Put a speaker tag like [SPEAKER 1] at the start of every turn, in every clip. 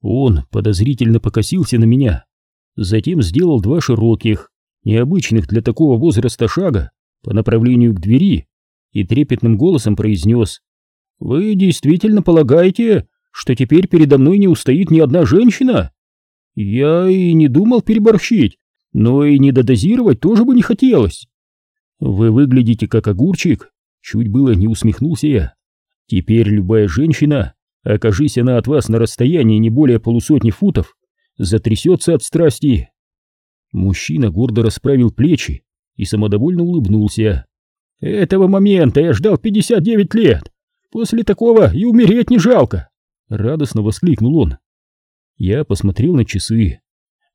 [SPEAKER 1] Он подозрительно покосился на меня, затем сделал два широких, необычных для такого возраста шага по направлению к двери и трепетным голосом произнес «Вы действительно полагаете, что теперь передо мной не устоит ни одна женщина? Я и не думал переборщить, но и не додозировать тоже бы не хотелось. Вы выглядите как огурчик, чуть было не усмехнулся я. Теперь любая женщина, окажись она от вас на расстоянии не более полусотни футов, затрясется от страсти. Мужчина гордо расправил плечи и самодовольно улыбнулся. Этого момента я ждал 59 лет. После такого и умереть не жалко. Радостно воскликнул он. Я посмотрел на часы.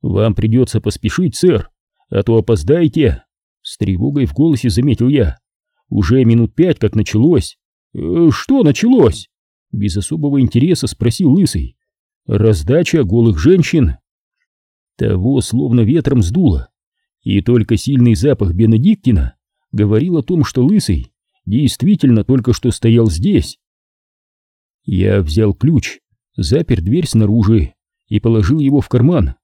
[SPEAKER 1] Вам придется поспешить, сэр, а то опоздаете. С тревогой в голосе заметил я. Уже минут пять как началось. «Э, что началось? Без особого интереса спросил Лысый. Раздача голых женщин. Того словно ветром сдуло. И только сильный запах Бенедиктина говорил о том, что Лысый действительно только что стоял здесь. Я взял ключ, запер дверь снаружи и положил его в карман.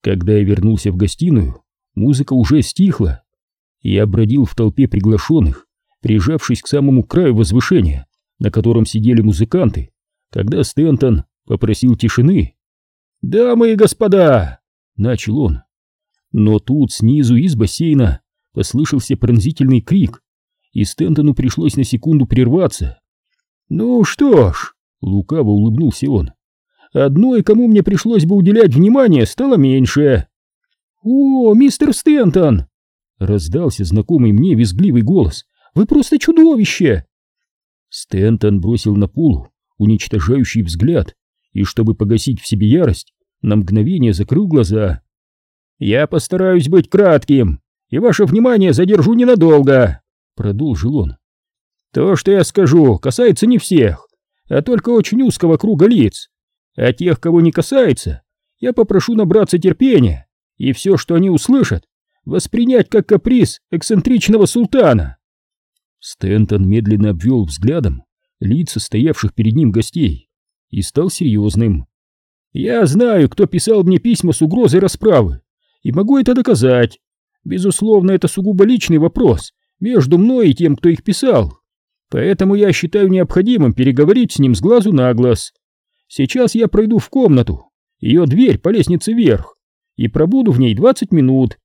[SPEAKER 1] Когда я вернулся в гостиную, музыка уже стихла. Я бродил в толпе приглашенных, прижавшись к самому краю возвышения, на котором сидели музыканты, когда Стентон попросил тишины. «Дамы и господа!» — начал он. Но тут снизу из бассейна послышался пронзительный крик, и Стентону пришлось на секунду прерваться. «Ну что ж», — лукаво улыбнулся он, — «одной, кому мне пришлось бы уделять внимание, стало меньше». «О, мистер Стентон!» — раздался знакомый мне визгливый голос. «Вы просто чудовище!» Стентон бросил на пол уничтожающий взгляд и, чтобы погасить в себе ярость, на мгновение закрыл глаза. «Я постараюсь быть кратким и ваше внимание задержу ненадолго», — продолжил он. То, что я скажу, касается не всех, а только очень узкого круга лиц. А тех, кого не касается, я попрошу набраться терпения и все, что они услышат, воспринять как каприз эксцентричного султана. Стентон медленно обвел взглядом лица стоявших перед ним гостей и стал серьезным. «Я знаю, кто писал мне письма с угрозой расправы, и могу это доказать. Безусловно, это сугубо личный вопрос между мной и тем, кто их писал. Поэтому я считаю необходимым переговорить с ним с глазу на глаз. Сейчас я пройду в комнату, ее дверь по лестнице вверх, и пробуду в ней 20 минут.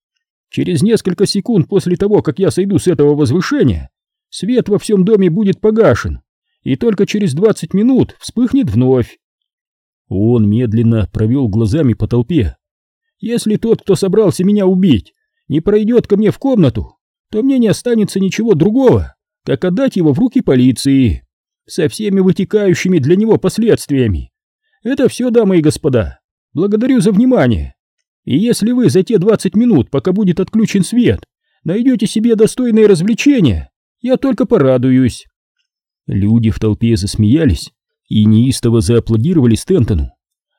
[SPEAKER 1] Через несколько секунд после того, как я сойду с этого возвышения, свет во всем доме будет погашен, и только через 20 минут вспыхнет вновь. Он медленно провел глазами по толпе. Если тот, кто собрался меня убить, не пройдет ко мне в комнату, то мне не останется ничего другого, как отдать его в руки полиции, со всеми вытекающими для него последствиями. Это все, дамы и господа. Благодарю за внимание. И если вы за те 20 минут, пока будет отключен свет, найдете себе достойное развлечение, я только порадуюсь. Люди в толпе засмеялись и неистово зааплодировали Стентону,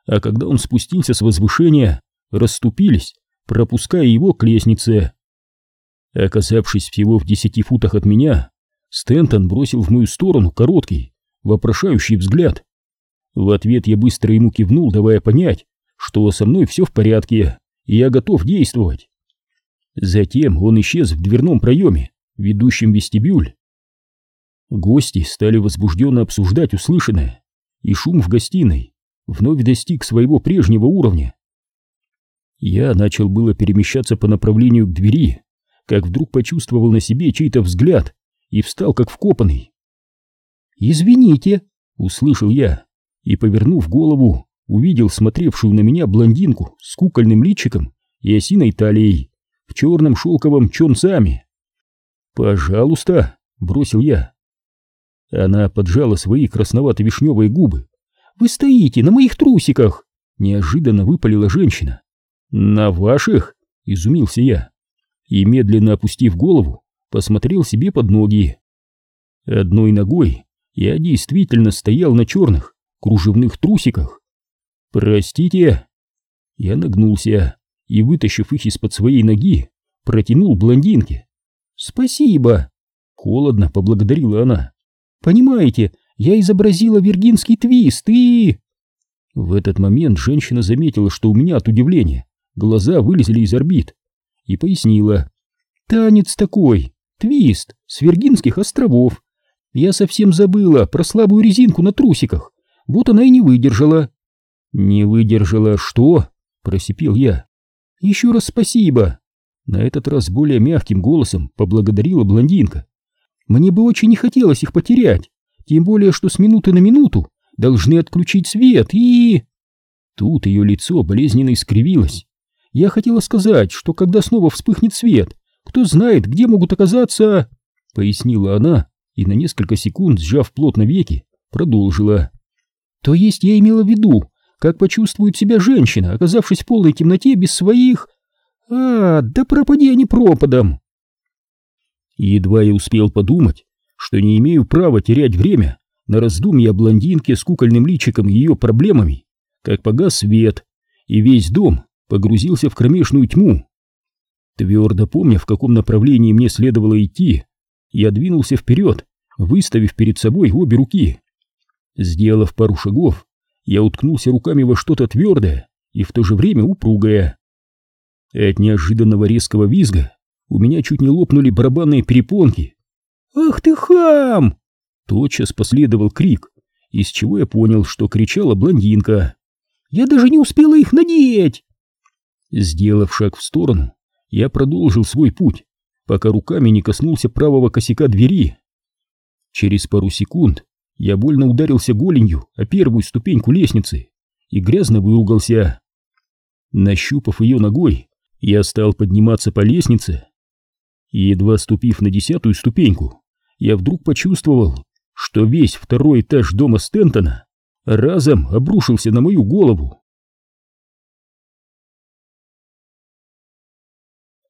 [SPEAKER 1] а когда он спустился с возвышения, расступились, пропуская его к лестнице. Оказавшись всего в десяти футах от меня, Стентон бросил в мою сторону короткий, вопрошающий взгляд. В ответ я быстро ему кивнул, давая понять, что со мной все в порядке, и я готов действовать. Затем он исчез в дверном проеме, ведущем в вестибюль. Гости стали возбужденно обсуждать услышанное, и шум в гостиной вновь достиг своего прежнего уровня. Я начал было перемещаться по направлению к двери, как вдруг почувствовал на себе чей-то взгляд и встал как вкопанный. «Извините», — услышал я, и, повернув голову, увидел смотревшую на меня блондинку с кукольным личиком и осиной талией в черном шелковом чонцами. «Пожалуйста», — бросил я. Она поджала свои красновато-вишневые губы. «Вы стоите на моих трусиках!» — неожиданно выпалила женщина. «На ваших?» — изумился я. И, медленно опустив голову, посмотрел себе под ноги. Одной ногой я действительно стоял на черных кружевных трусиках. «Простите?» Я нагнулся и, вытащив их из-под своей ноги, протянул блондинке. «Спасибо!» — холодно поблагодарила она. «Понимаете, я изобразила виргинский твист и...» В этот момент женщина заметила, что у меня от удивления глаза вылезли из орбит, и пояснила. «Танец такой, твист, с Виргинских островов. Я совсем забыла про слабую резинку на трусиках, вот она и не выдержала». «Не выдержала что?» — просипел я. «Еще раз спасибо!» На этот раз более мягким голосом поблагодарила блондинка. «Мне бы очень не хотелось их потерять, тем более, что с минуты на минуту должны отключить свет и...» Тут ее лицо болезненно искривилось. Я хотела сказать, что когда снова вспыхнет свет, кто знает, где могут оказаться... Пояснила она и на несколько секунд, сжав плотно веки, продолжила. То есть я имела в виду, как почувствует себя женщина, оказавшись в полной темноте без своих... А, да пропади они пропадом. Едва я успел подумать, что не имею права терять время на раздумья о блондинке с кукольным личиком и ее проблемами, как погас свет, и весь дом погрузился в кромешную тьму. Твердо помня, в каком направлении мне следовало идти, я двинулся вперед, выставив перед собой обе руки. Сделав пару шагов, я уткнулся руками во что-то твердое и в то же время упругое. От неожиданного резкого визга у меня чуть не лопнули барабанные перепонки. «Ах ты хам!» Тотчас последовал крик, из чего я понял, что кричала блондинка. «Я даже не успела их надеть!» Сделав шаг в сторону, я продолжил свой путь, пока руками не коснулся правого косяка двери. Через пару секунд я больно ударился голенью о первую ступеньку лестницы и грязно выругался. Нащупав ее ногой, я стал подниматься по лестнице. Едва ступив на десятую ступеньку, я вдруг почувствовал, что весь второй этаж дома Стентона разом обрушился на мою голову.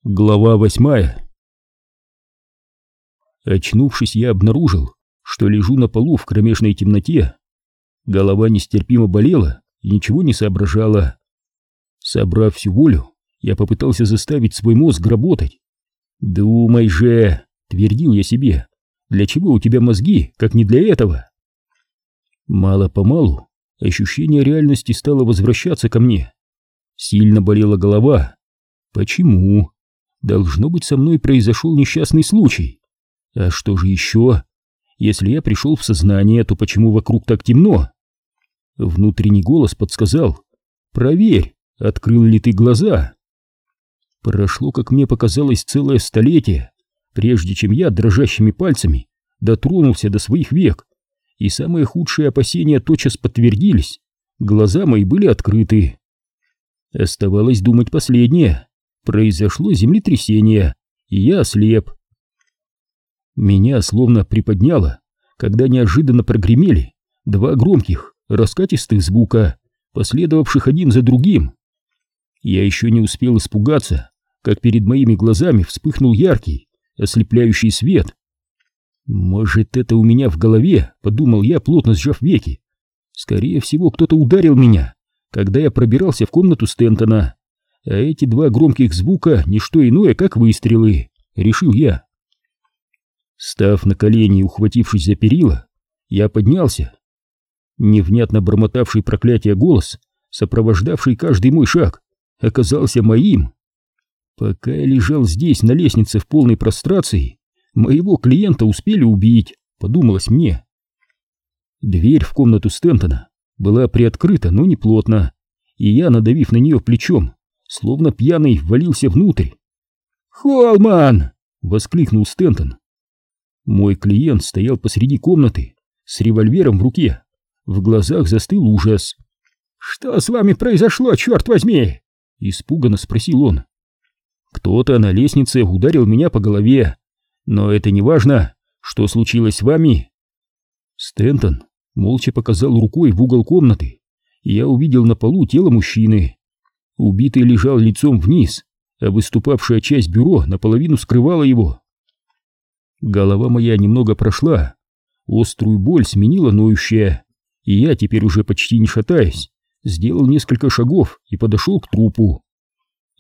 [SPEAKER 1] Глава восьмая Очнувшись, я обнаружил, что лежу на полу в кромешной темноте. Голова нестерпимо болела и ничего не соображала. Собрав всю волю, я попытался заставить свой мозг работать. «Думай же!» — твердил я себе. «Для чего у тебя мозги, как не для этого?» Мало-помалу ощущение реальности стало возвращаться ко мне. Сильно болела голова. Почему? Должно быть, со мной произошел несчастный случай. А что же еще? Если я пришел в сознание, то почему вокруг так темно? Внутренний голос подсказал. Проверь, открыл ли ты глаза. Прошло, как мне показалось, целое столетие, прежде чем я дрожащими пальцами дотронулся до своих век, и самые худшие опасения тотчас подтвердились. Глаза мои были открыты. Оставалось думать последнее. Произошло землетрясение, и я ослеп. Меня словно приподняло, когда неожиданно прогремели два громких, раскатистых звука, последовавших один за другим. Я еще не успел испугаться, как перед моими глазами вспыхнул яркий, ослепляющий свет. «Может, это у меня в голове?» — подумал я, плотно сжав веки. «Скорее всего, кто-то ударил меня, когда я пробирался в комнату Стентона. А эти два громких звука — не что иное, как выстрелы», — решил я. Став на колени и ухватившись за перила, я поднялся. Невнятно бормотавший проклятие голос, сопровождавший каждый мой шаг, оказался моим. Пока я лежал здесь, на лестнице в полной прострации, моего клиента успели убить, подумалось мне. Дверь в комнату Стентона была приоткрыта, но не плотно, и я, надавив на нее плечом, словно пьяный, ввалился внутрь. «Холман!» — воскликнул Стентон. Мой клиент стоял посреди комнаты с револьвером в руке. В глазах застыл ужас. «Что с вами произошло, черт возьми?» Испуганно спросил он. «Кто-то на лестнице ударил меня по голове. Но это не важно. Что случилось с вами?» Стентон молча показал рукой в угол комнаты, я увидел на полу тело мужчины. Убитый лежал лицом вниз, а выступавшая часть бюро наполовину скрывала его. Голова моя немного прошла, острую боль сменила ноющая, и я теперь уже почти не шатаясь, сделал несколько шагов и подошел к трупу.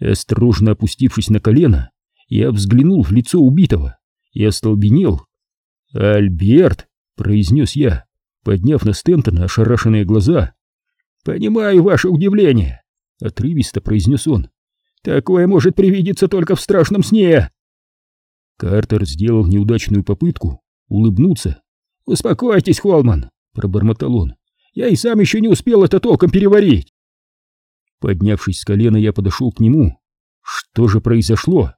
[SPEAKER 1] Осторожно опустившись на колено, я взглянул в лицо убитого и остолбенел. «Альберт!» — произнес я, подняв на Стентона ошарашенные глаза. «Понимаю ваше удивление», — отрывисто произнес он. «Такое может привидеться только в страшном сне». Картер сделал неудачную попытку улыбнуться. «Успокойтесь, Холман», — пробормотал он. «Я и сам еще не успел это толком переварить». Поднявшись с колена, я подошел к нему. «Что же произошло?»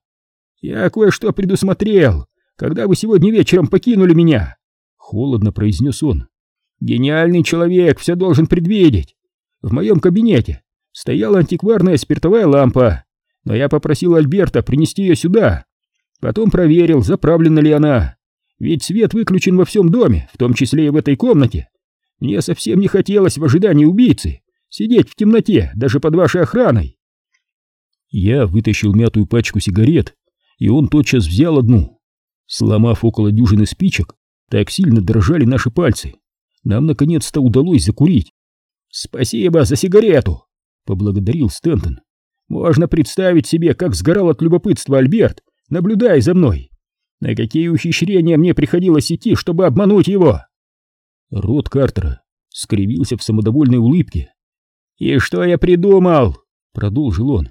[SPEAKER 1] «Я кое-что предусмотрел, когда вы сегодня вечером покинули меня», — холодно произнес он. «Гениальный человек все должен предвидеть. В моем кабинете стояла антикварная спиртовая лампа, но я попросил Альберта принести ее сюда. Потом проверил, заправлена ли она. Ведь свет выключен во всем доме, в том числе и в этой комнате. Мне совсем не хотелось в ожидании убийцы сидеть в темноте, даже под вашей охраной. Я вытащил мятую пачку сигарет, и он тотчас взял одну. Сломав около дюжины спичек, так сильно дрожали наши пальцы. Нам наконец-то удалось закурить. «Спасибо за сигарету!» — поблагодарил Стентон. «Можно представить себе, как сгорал от любопытства Альберт, наблюдая за мной. На какие ухищрения мне приходилось идти, чтобы обмануть его!» Рот Картера скривился в самодовольной улыбке. «И что я придумал?» — продолжил он.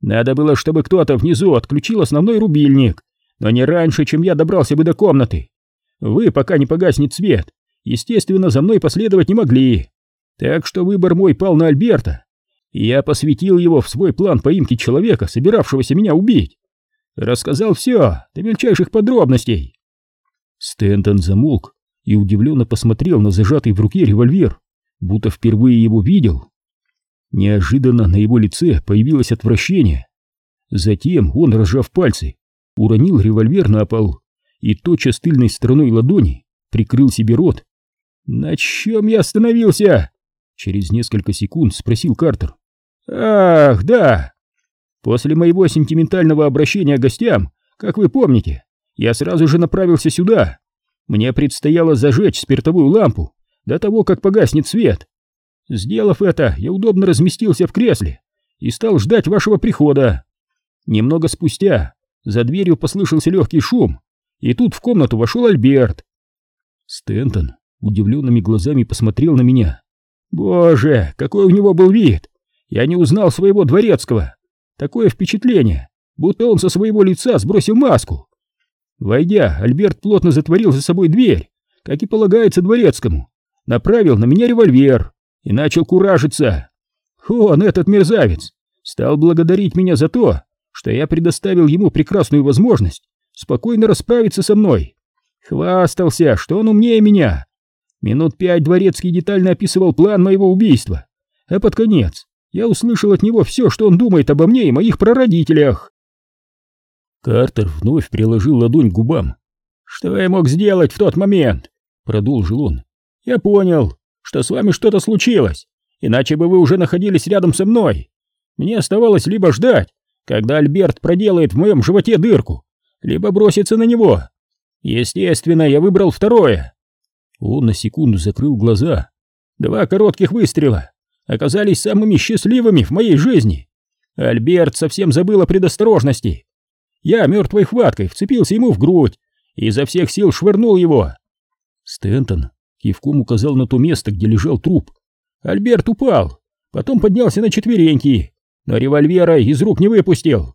[SPEAKER 1] «Надо было, чтобы кто-то внизу отключил основной рубильник, но не раньше, чем я добрался бы до комнаты. Вы, пока не погаснет свет, естественно, за мной последовать не могли. Так что выбор мой пал на Альберта, и я посвятил его в свой план поимки человека, собиравшегося меня убить. Рассказал все, до мельчайших подробностей». Стентон замолк и удивленно посмотрел на зажатый в руке револьвер, будто впервые его видел. Неожиданно на его лице появилось отвращение. Затем он, разжав пальцы, уронил револьвер на пол и тотчас тыльной стороной ладони прикрыл себе рот. «На чем я остановился?» Через несколько секунд спросил Картер. «Ах, да! После моего сентиментального обращения к гостям, как вы помните, я сразу же направился сюда. Мне предстояло зажечь спиртовую лампу до того, как погаснет свет. Сделав это, я удобно разместился в кресле и стал ждать вашего прихода. Немного спустя за дверью послышался легкий шум, и тут в комнату вошел Альберт. Стентон удивленными глазами посмотрел на меня. Боже, какой у него был вид! Я не узнал своего дворецкого. Такое впечатление, будто он со своего лица сбросил маску. Войдя, Альберт плотно затворил за собой дверь, как и полагается дворецкому, направил на меня револьвер и начал куражиться. Он, этот мерзавец, стал благодарить меня за то, что я предоставил ему прекрасную возможность спокойно расправиться со мной. Хвастался, что он умнее меня. Минут пять Дворецкий детально описывал план моего убийства, а под конец я услышал от него все, что он думает обо мне и моих прародителях. Картер вновь приложил ладонь к губам. «Что я мог сделать в тот момент?» — продолжил он. «Я понял, что с вами что-то случилось, иначе бы вы уже находились рядом со мной. Мне оставалось либо ждать, когда Альберт проделает в моем животе дырку, либо броситься на него. Естественно, я выбрал второе. Он на секунду закрыл глаза. Два коротких выстрела оказались самыми счастливыми в моей жизни. Альберт совсем забыл о предосторожности. Я мертвой хваткой вцепился ему в грудь и изо всех сил швырнул его. Стентон кивком указал на то место, где лежал труп. Альберт упал, потом поднялся на четвереньки, но револьвера из рук не выпустил.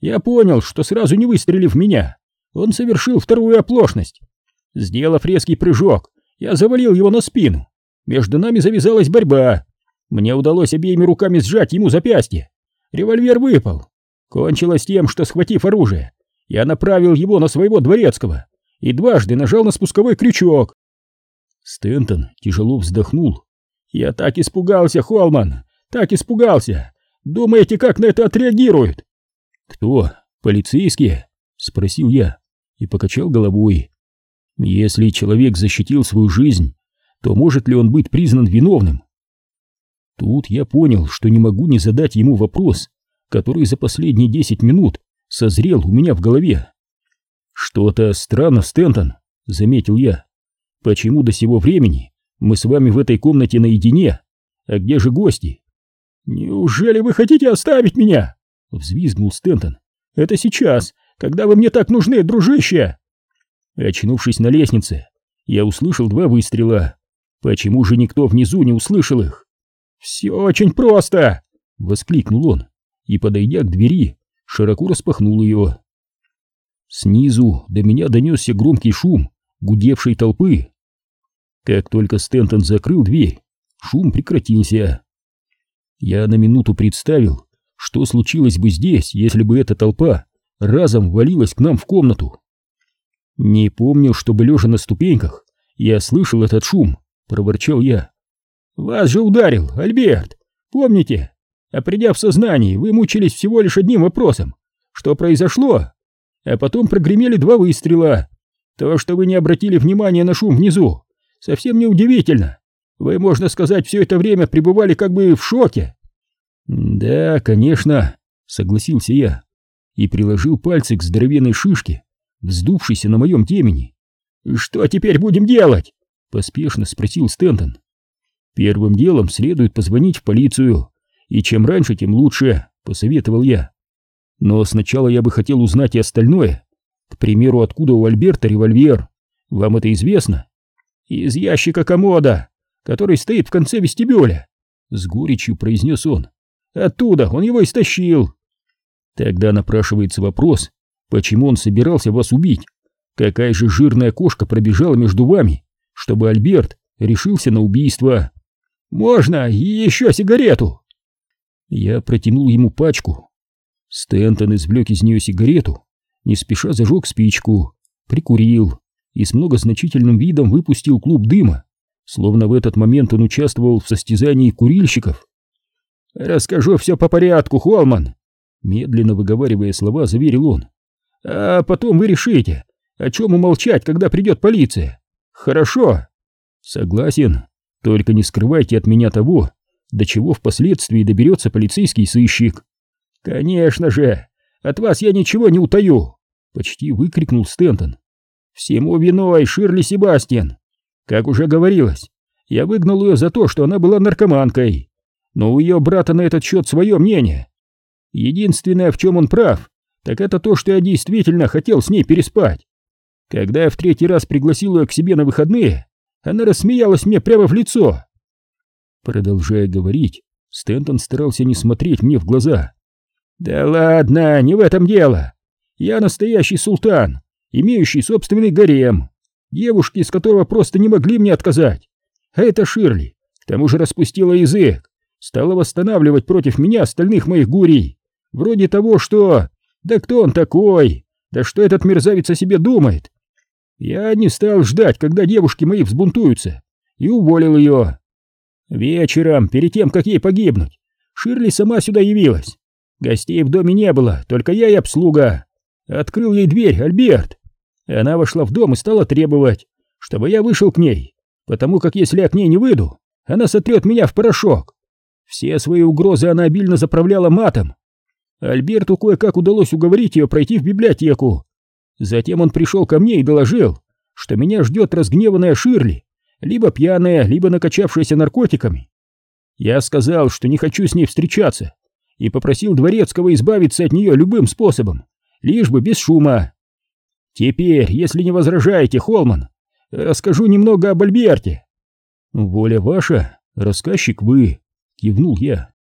[SPEAKER 1] Я понял, что сразу не выстрелив в меня, он совершил вторую оплошность. Сделав резкий прыжок, я завалил его на спину. Между нами завязалась борьба. Мне удалось обеими руками сжать ему запястье. Револьвер выпал. Кончилось тем, что, схватив оружие, я направил его на своего дворецкого и дважды нажал на спусковой крючок. Стентон тяжело вздохнул. «Я так испугался, Холман! Так испугался! Думаете, как на это отреагируют?» «Кто? Полицейские?» — спросил я и покачал головой. «Если человек защитил свою жизнь, то может ли он быть признан виновным?» Тут я понял, что не могу не задать ему вопрос, который за последние десять минут созрел у меня в голове. «Что-то странно, Стентон», — заметил я. Почему до сего времени мы с вами в этой комнате наедине? А где же гости? Неужели вы хотите оставить меня? Взвизгнул Стентон. Это сейчас, когда вы мне так нужны, дружище. Очнувшись на лестнице, я услышал два выстрела. Почему же никто внизу не услышал их? «Все очень просто!» — воскликнул он и, подойдя к двери, широко распахнул ее. Снизу до меня донесся громкий шум гудевшей толпы. Как только Стентон закрыл дверь, шум прекратился. Я на минуту представил, что случилось бы здесь, если бы эта толпа разом ввалилась к нам в комнату. Не помню, чтобы лежа на ступеньках, я слышал этот шум, проворчал я. «Вас же ударил, Альберт! Помните? А придя в сознание, вы мучились всего лишь одним вопросом. Что произошло? А потом прогремели два выстрела. То, что вы не обратили внимания на шум внизу, совсем не удивительно. Вы, можно сказать, все это время пребывали как бы в шоке». «Да, конечно», — согласился я и приложил пальцы к здоровенной шишке, вздувшейся на моем темени. «Что теперь будем делать?» — поспешно спросил Стентон. Первым делом следует позвонить в полицию, и чем раньше, тем лучше, посоветовал я. Но сначала я бы хотел узнать и остальное. К примеру, откуда у Альберта револьвер? Вам это известно? Из ящика комода, который стоит в конце вестибюля, с горечью произнес он. Оттуда он его истощил. Тогда напрашивается вопрос, почему он собирался вас убить? Какая же жирная кошка пробежала между вами, чтобы Альберт решился на убийство? «Можно еще сигарету?» Я протянул ему пачку. Стэнтон извлек из нее сигарету, не спеша зажег спичку, прикурил и с многозначительным видом выпустил клуб дыма, словно в этот момент он участвовал в состязании курильщиков. «Расскажу все по порядку, Холман!» Медленно выговаривая слова, заверил он. «А потом вы решите, о чем умолчать, когда придет полиция. Хорошо?» «Согласен», только не скрывайте от меня того, до чего впоследствии доберется полицейский сыщик. Конечно же, от вас я ничего не утаю, почти выкрикнул Стентон. Всему виной Ширли Себастьян. Как уже говорилось, я выгнал ее за то, что она была наркоманкой. Но у ее брата на этот счет свое мнение. Единственное, в чем он прав, так это то, что я действительно хотел с ней переспать. Когда я в третий раз пригласил ее к себе на выходные, она рассмеялась мне прямо в лицо. Продолжая говорить, Стэнтон старался не смотреть мне в глаза. «Да ладно, не в этом дело. Я настоящий султан, имеющий собственный гарем, девушки, из которого просто не могли мне отказать. А это Ширли, к тому же распустила язык, стала восстанавливать против меня остальных моих гурий. Вроде того, что... Да кто он такой? Да что этот мерзавец о себе думает? Я не стал ждать, когда девушки мои взбунтуются, и уволил ее. Вечером, перед тем, как ей погибнуть, Ширли сама сюда явилась. Гостей в доме не было, только я и обслуга. Открыл ей дверь Альберт. Она вошла в дом и стала требовать, чтобы я вышел к ней, потому как если я к ней не выйду, она сотрет меня в порошок. Все свои угрозы она обильно заправляла матом. Альберту кое-как удалось уговорить ее пройти в библиотеку, Затем он пришел ко мне и доложил, что меня ждет разгневанная Ширли, либо пьяная, либо накачавшаяся наркотиками. Я сказал, что не хочу с ней встречаться, и попросил Дворецкого избавиться от нее любым способом, лишь бы без шума. Теперь, если не возражаете, Холман, расскажу немного об Альберте. Воля ваша, рассказчик вы, кивнул я.